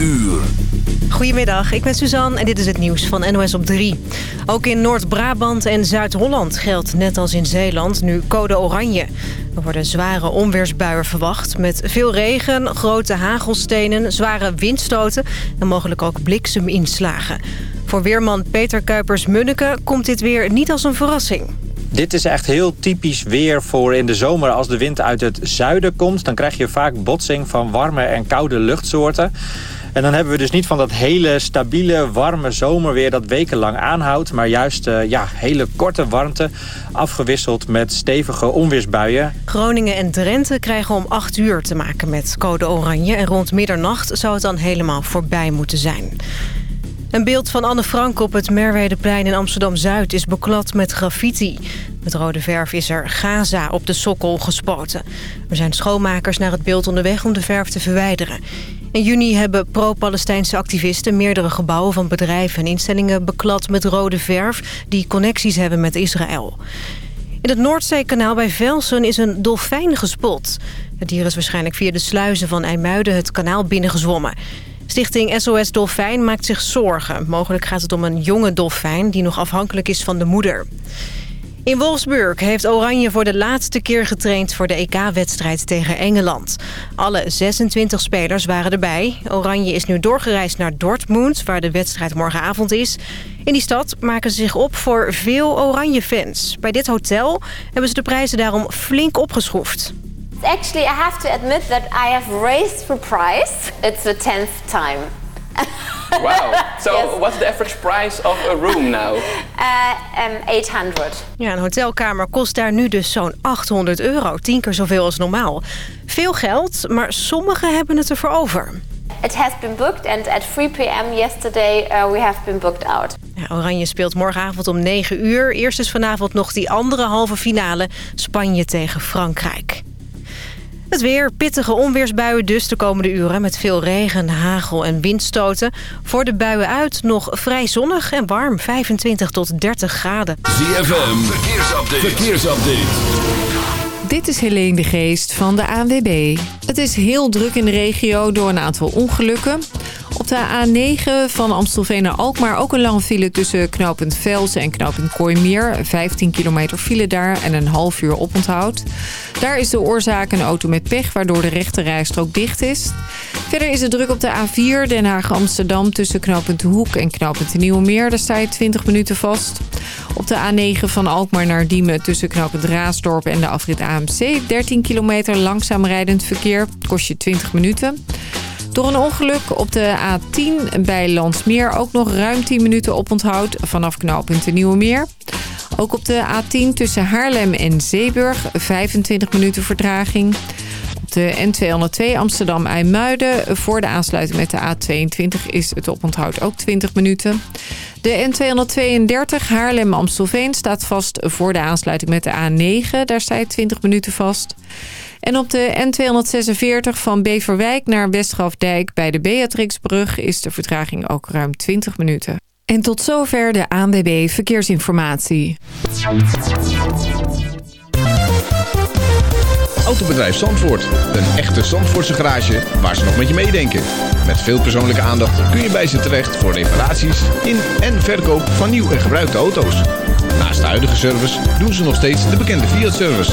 uur. Goedemiddag, ik ben Suzanne en dit is het nieuws van NOS op 3. Ook in Noord-Brabant en Zuid-Holland geldt, net als in Zeeland, nu code oranje. Er worden zware onweersbuien verwacht met veel regen, grote hagelstenen, zware windstoten... en mogelijk ook blikseminslagen. Voor weerman Peter Kuipers-Munneke komt dit weer niet als een verrassing. Dit is echt heel typisch weer voor in de zomer. Als de wind uit het zuiden komt, dan krijg je vaak botsing van warme en koude luchtsoorten. En dan hebben we dus niet van dat hele stabiele, warme zomerweer dat wekenlang aanhoudt. Maar juist uh, ja, hele korte warmte, afgewisseld met stevige onweersbuien. Groningen en Drenthe krijgen om 8 uur te maken met code oranje. En rond middernacht zou het dan helemaal voorbij moeten zijn. Een beeld van Anne Frank op het Merwedeplein in Amsterdam-Zuid is beklad met graffiti. Met rode verf is er Gaza op de sokkel gespoten. Er zijn schoonmakers naar het beeld onderweg om de verf te verwijderen. In juni hebben pro-Palestijnse activisten meerdere gebouwen van bedrijven en instellingen beklad met rode verf die connecties hebben met Israël. In het Noordzeekanaal bij Velsen is een dolfijn gespot. Het dier is waarschijnlijk via de sluizen van IJmuiden het kanaal binnengezwommen. Stichting SOS Dolfijn maakt zich zorgen. Mogelijk gaat het om een jonge dolfijn die nog afhankelijk is van de moeder. In Wolfsburg heeft Oranje voor de laatste keer getraind voor de EK-wedstrijd tegen Engeland. Alle 26 spelers waren erbij. Oranje is nu doorgereisd naar Dortmund, waar de wedstrijd morgenavond is. In die stad maken ze zich op voor veel Oranje-fans. Bij dit hotel hebben ze de prijzen daarom flink opgeschroefd. Actually, I have to admit that I have raised the price. It's the 10th time. wow. So yes. what's the average price of a room now? Uh, um, 800. Ja, een hotelkamer kost daar nu dus zo'n 800 euro. Tien keer zoveel als normaal. Veel geld, maar sommigen hebben het ervoor over. It has been booked and at 3 p.m. yesterday uh, we have been booked out. Ja, Oranje speelt morgenavond om 9 uur. Eerst is vanavond nog die andere halve finale. Spanje tegen Frankrijk. Het weer, pittige onweersbuien dus de komende uren... met veel regen, hagel en windstoten. Voor de buien uit nog vrij zonnig en warm, 25 tot 30 graden. ZFM, verkeersupdate. verkeersupdate. Dit is Helene de Geest van de ANWB. Het is heel druk in de regio door een aantal ongelukken. Op de A9 van Amstelveen naar Alkmaar ook een lange file tussen knooppunt Velsen en knooppunt Kooimeer. 15 kilometer file daar en een half uur oponthoud. Daar is de oorzaak een auto met pech waardoor de rechte rijstrook dicht is. Verder is het druk op de A4 Den Haag-Amsterdam tussen knooppunt Hoek en knooppunt Nieuwemeer. Daar sta je 20 minuten vast. Op de A9 van Alkmaar naar Diemen tussen knooppunt Raasdorp en de afrit AMC. 13 kilometer langzaam rijdend verkeer. Kost je 20 minuten. Door een ongeluk op de A10 bij Landsmeer ook nog ruim 10 minuten oponthoud vanaf knooppunt de Nieuwe Meer. Ook op de A10 tussen Haarlem en Zeeburg 25 minuten vertraging. Op de N202 Amsterdam-IJmuiden voor de aansluiting met de A22 is het oponthoud ook 20 minuten. De N232 Haarlem-Amstelveen staat vast voor de aansluiting met de A9. Daar staat 20 minuten vast. En op de N246 van Beverwijk naar Westgrafdijk bij de Beatrixbrug is de vertraging ook ruim 20 minuten. En tot zover de ANWB Verkeersinformatie. Autobedrijf Zandvoort. Een echte Zandvoortse garage waar ze nog met je meedenken. Met veel persoonlijke aandacht kun je bij ze terecht voor reparaties in en verkoop van nieuw en gebruikte auto's. Naast de huidige service doen ze nog steeds de bekende Fiat-service.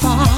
far.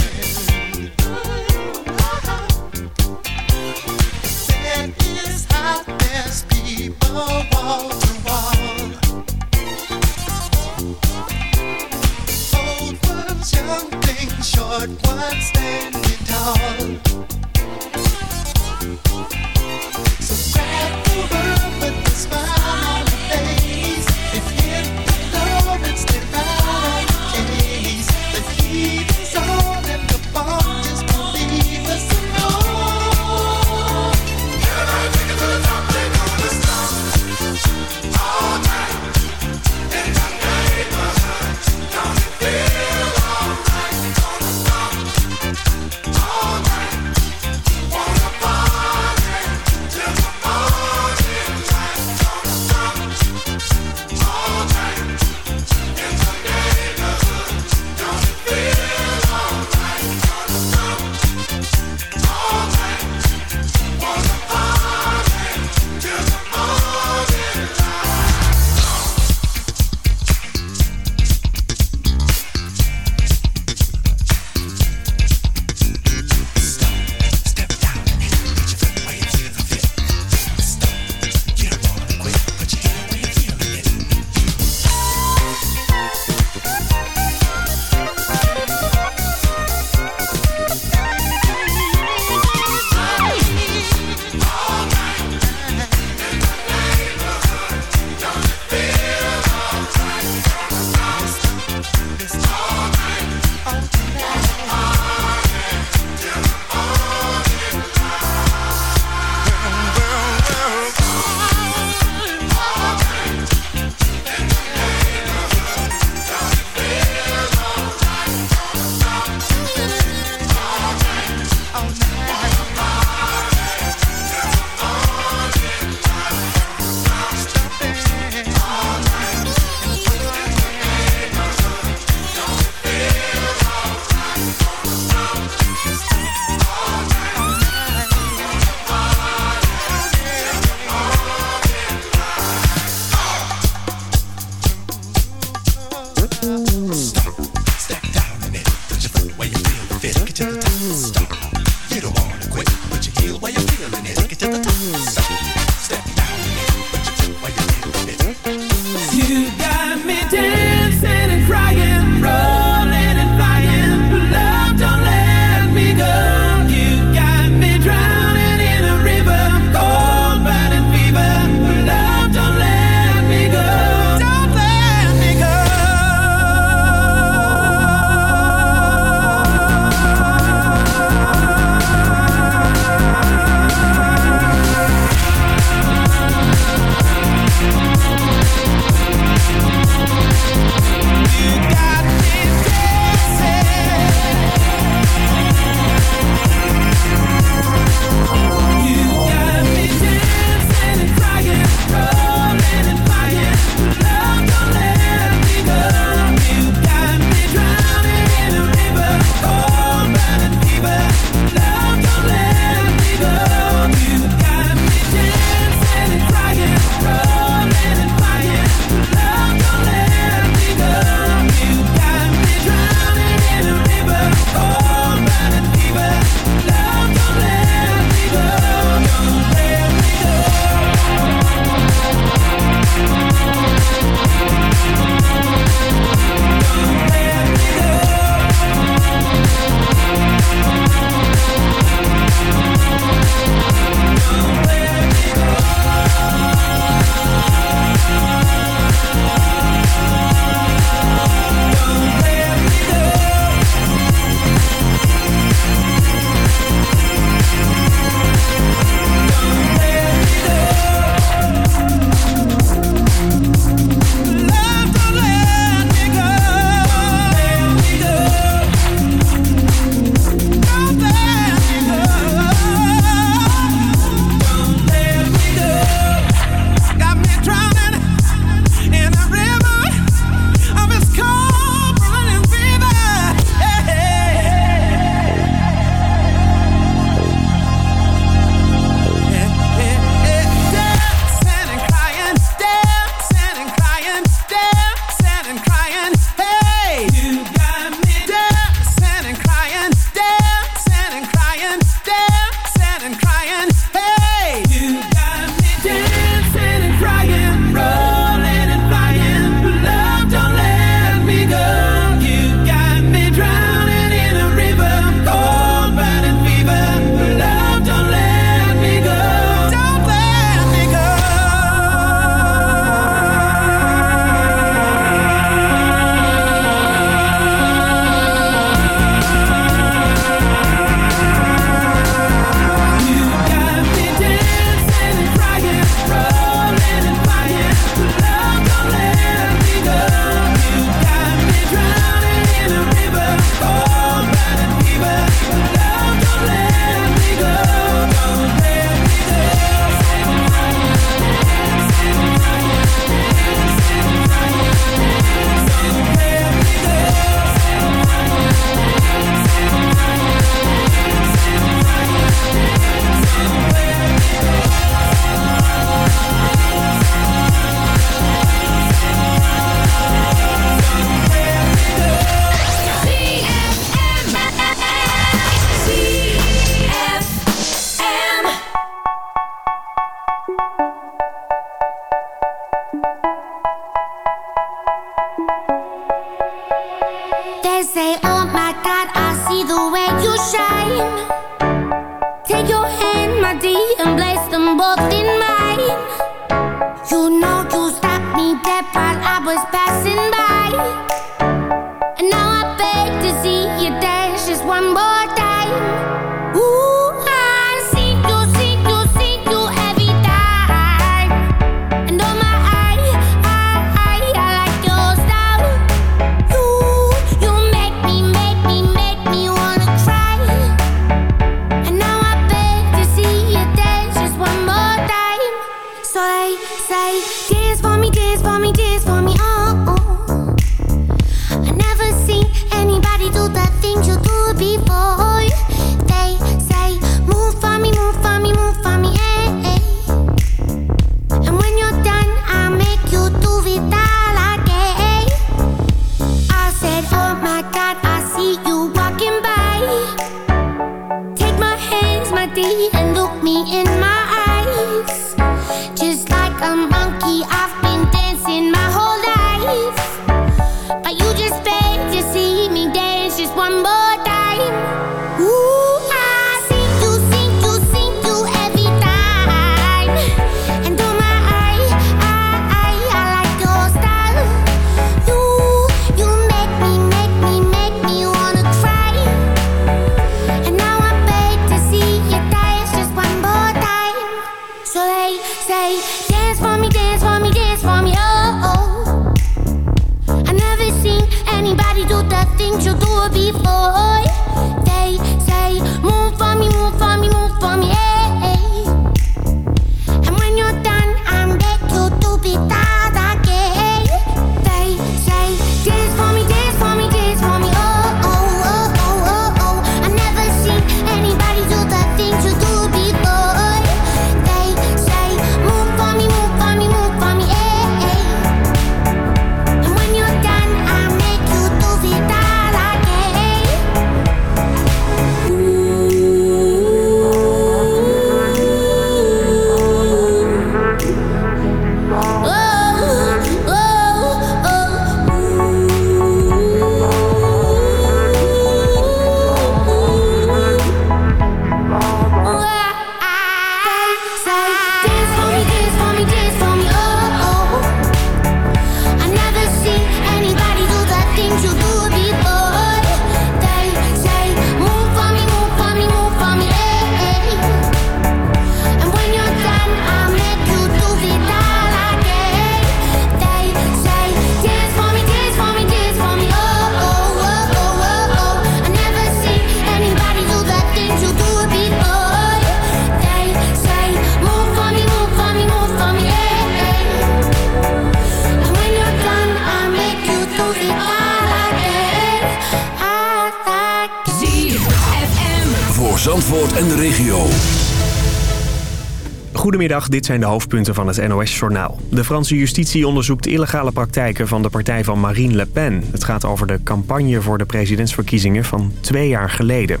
Goedemiddag, dit zijn de hoofdpunten van het NOS-journaal. De Franse justitie onderzoekt illegale praktijken van de partij van Marine Le Pen. Het gaat over de campagne voor de presidentsverkiezingen van twee jaar geleden.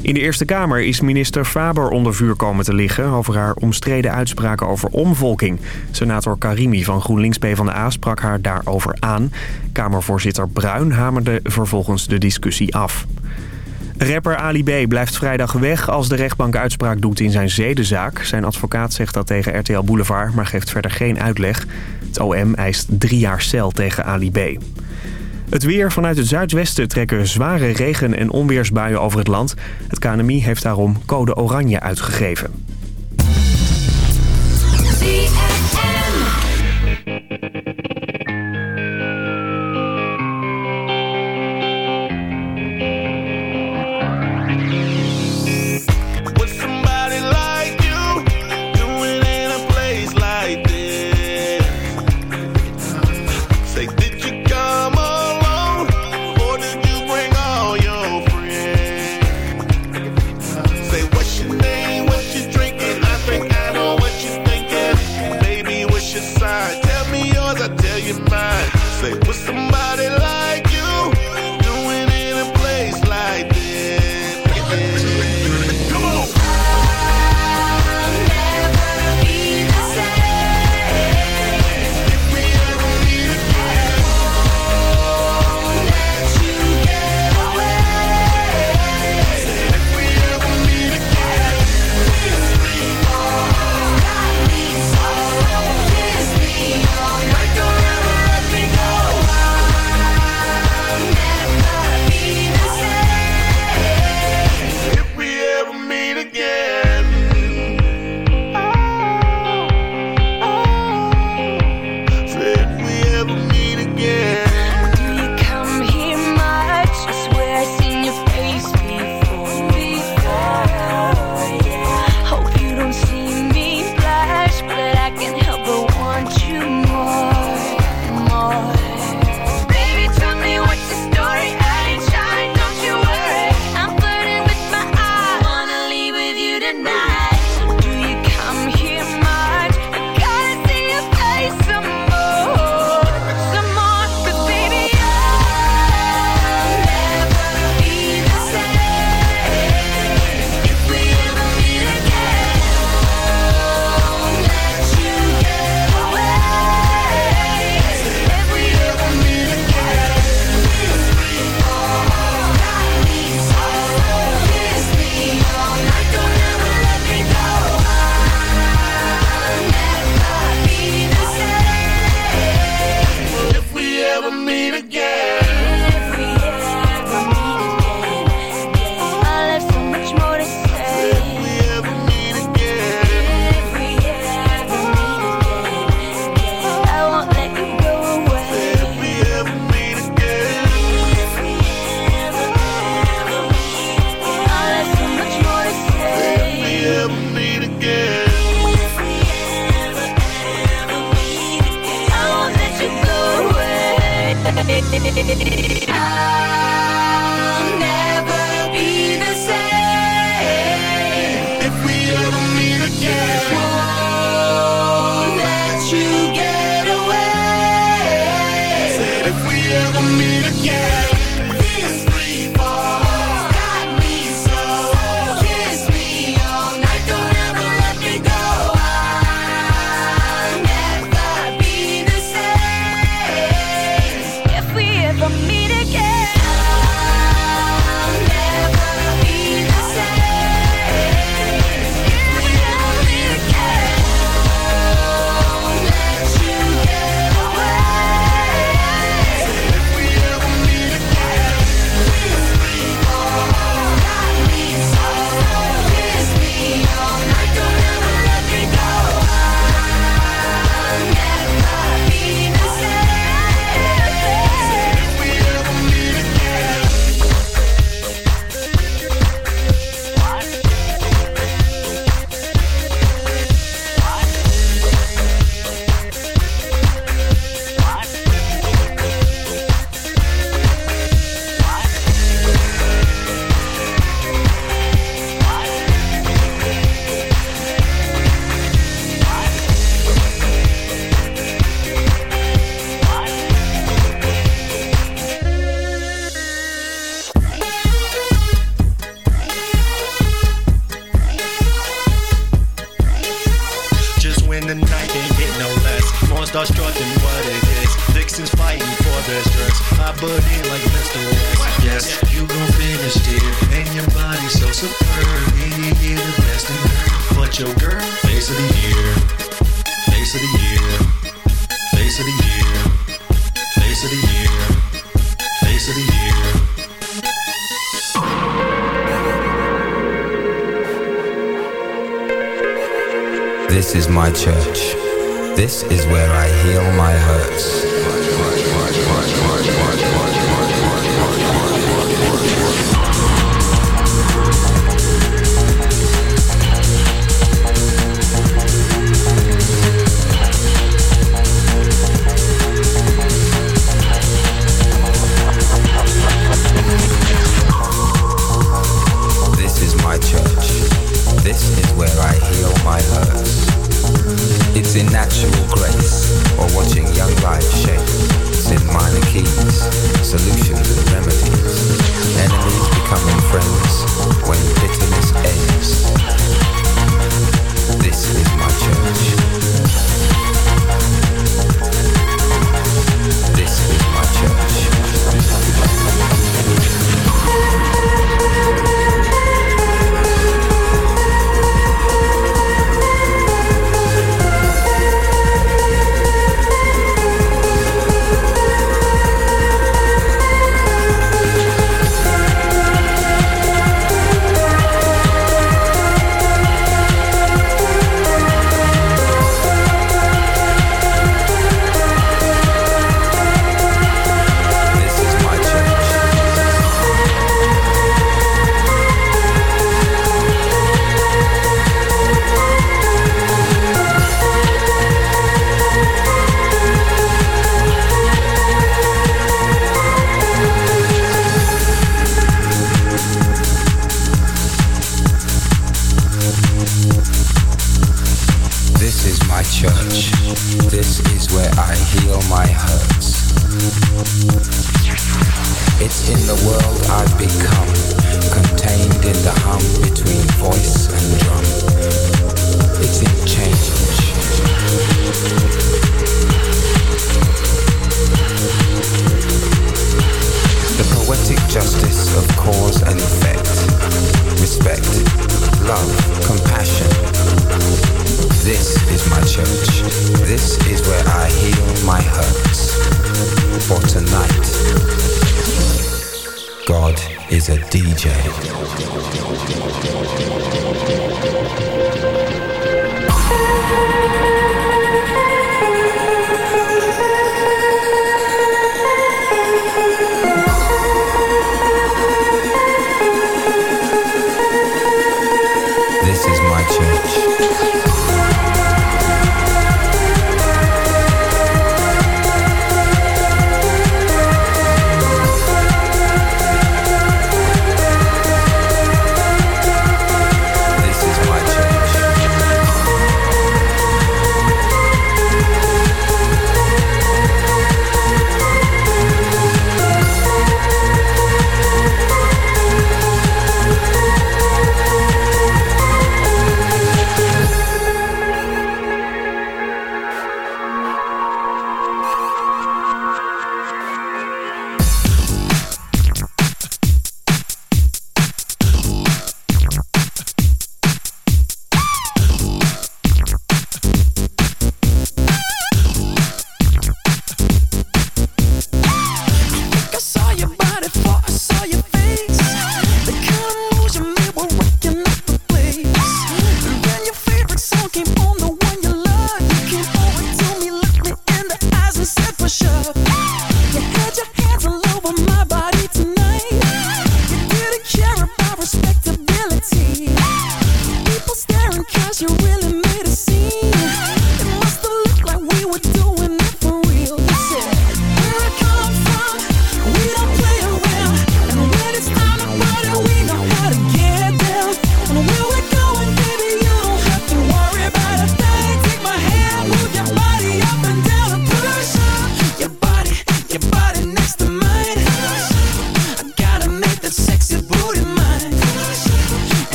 In de Eerste Kamer is minister Faber onder vuur komen te liggen... over haar omstreden uitspraken over omvolking. Senator Karimi van GroenLinks PvdA sprak haar daarover aan. Kamervoorzitter Bruin hamerde vervolgens de discussie af. Rapper Ali B. blijft vrijdag weg als de rechtbank uitspraak doet in zijn zedenzaak. Zijn advocaat zegt dat tegen RTL Boulevard, maar geeft verder geen uitleg. Het OM eist drie jaar cel tegen Ali B. Het weer vanuit het zuidwesten trekken zware regen- en onweersbuien over het land. Het KNMI heeft daarom code oranje uitgegeven.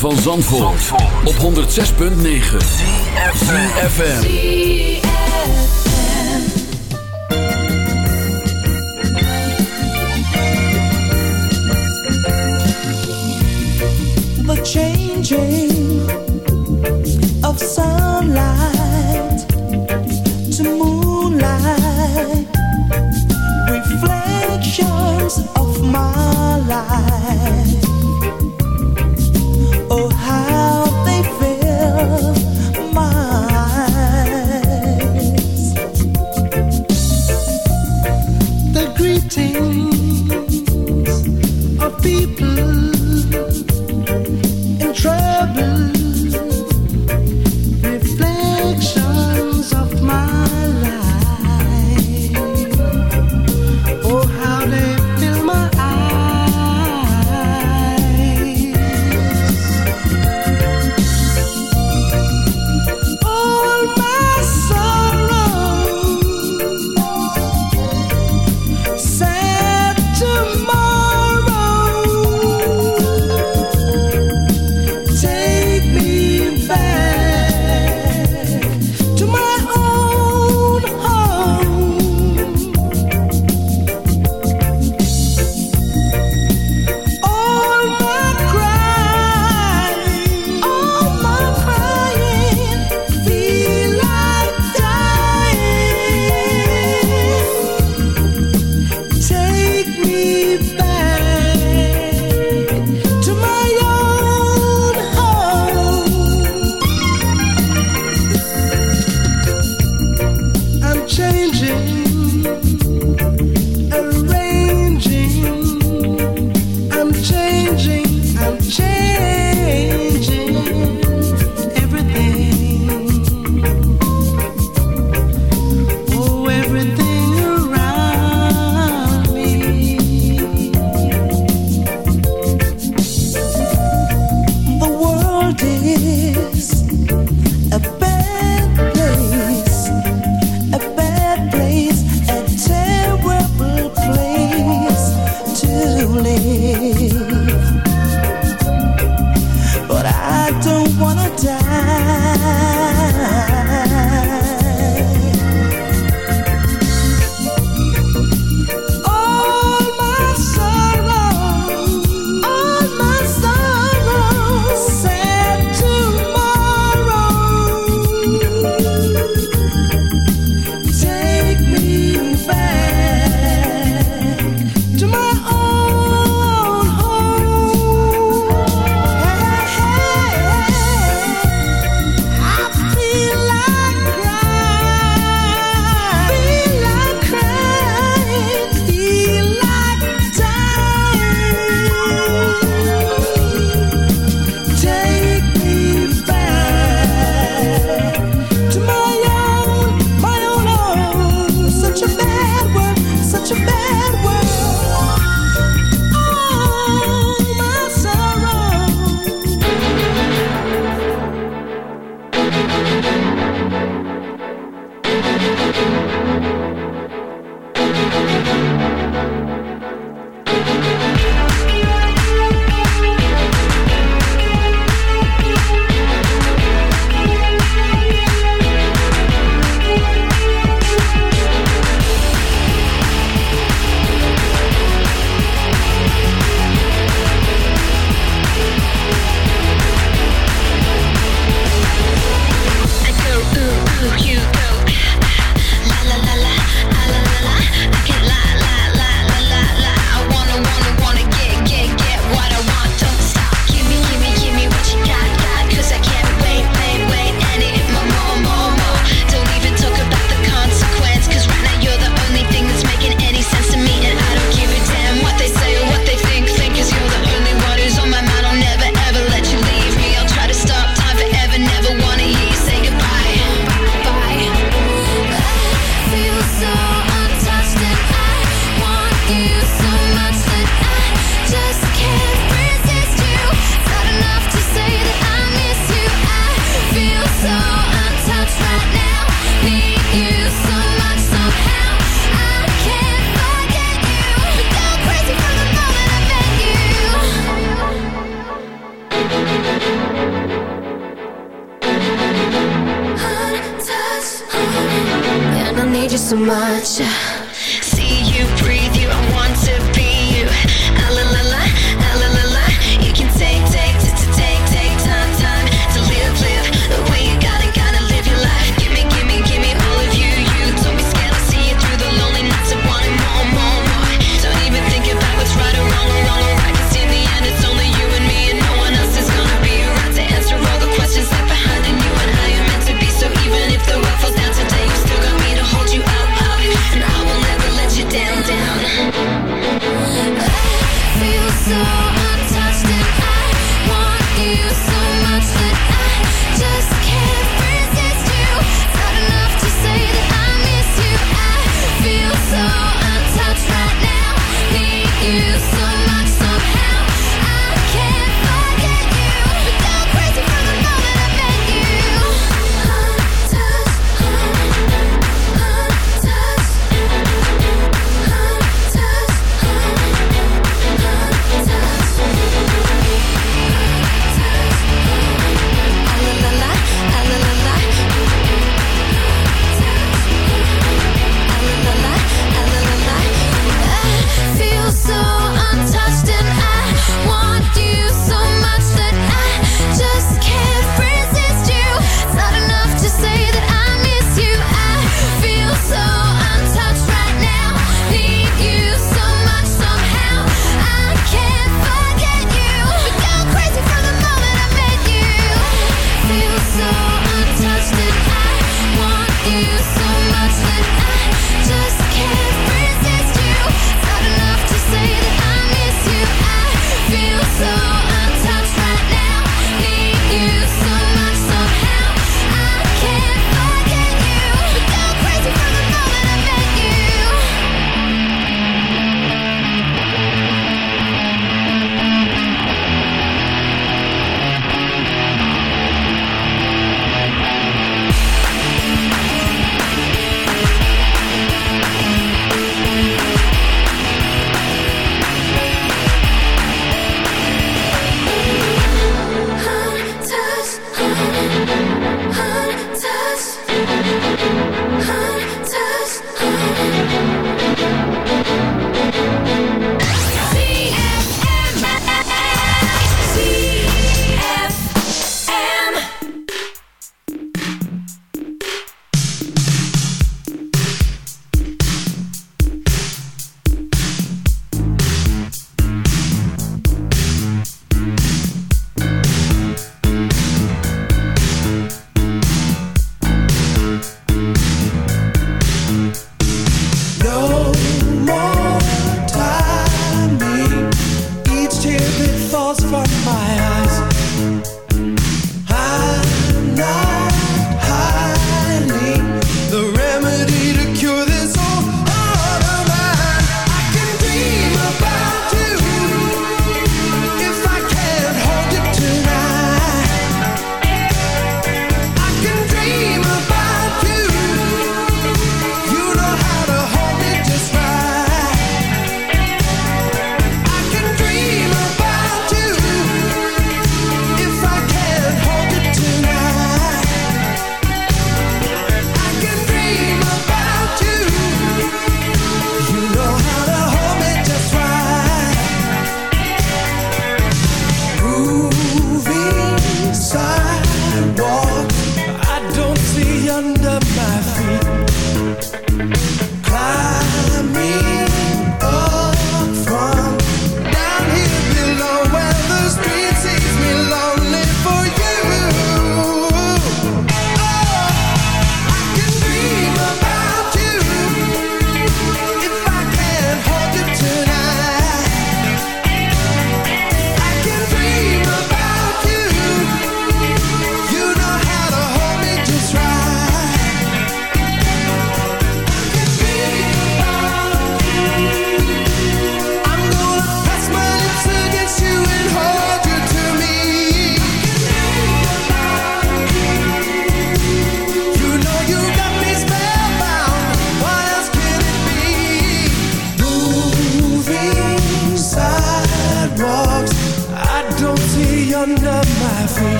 Van Zandvoort, op 106.9 CFFM the changing of sunlight to moonlight, reflections of my life.